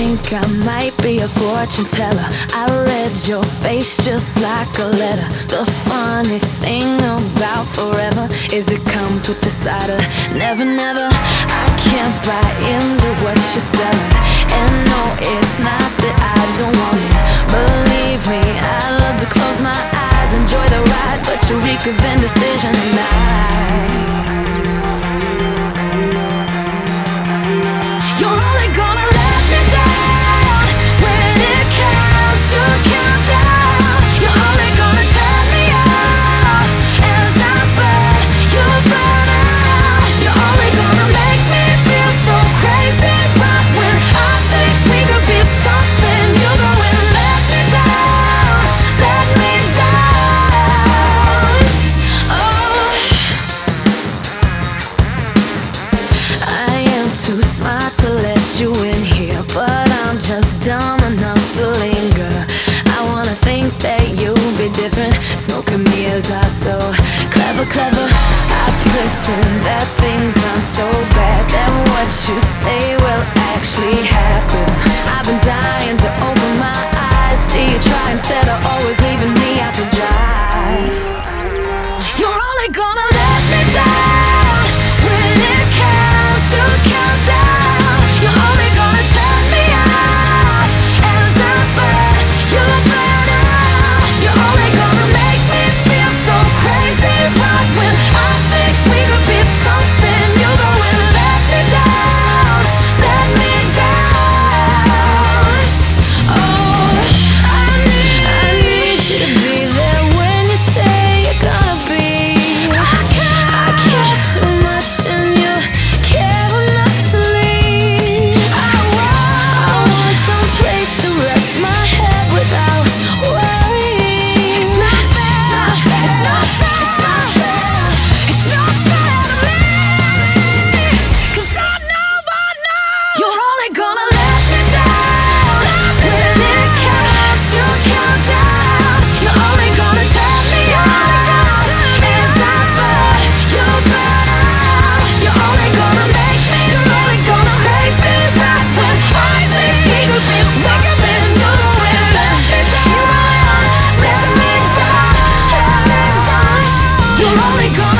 I might be a fortune teller. I read your face just like a letter. The funny thing about forever is it comes with the side of never, never. I can't buy into what you're selling. And no, it's not that I don't want it. Believe me, I love to close my eyes, enjoy the ride, but you reek of indecision. just dumb enough to linger. I wanna think that you'll be different. Smoking me as I so clever, clever. I pretend that things aren't so bad. That what you say will actually happen. I've been dying only come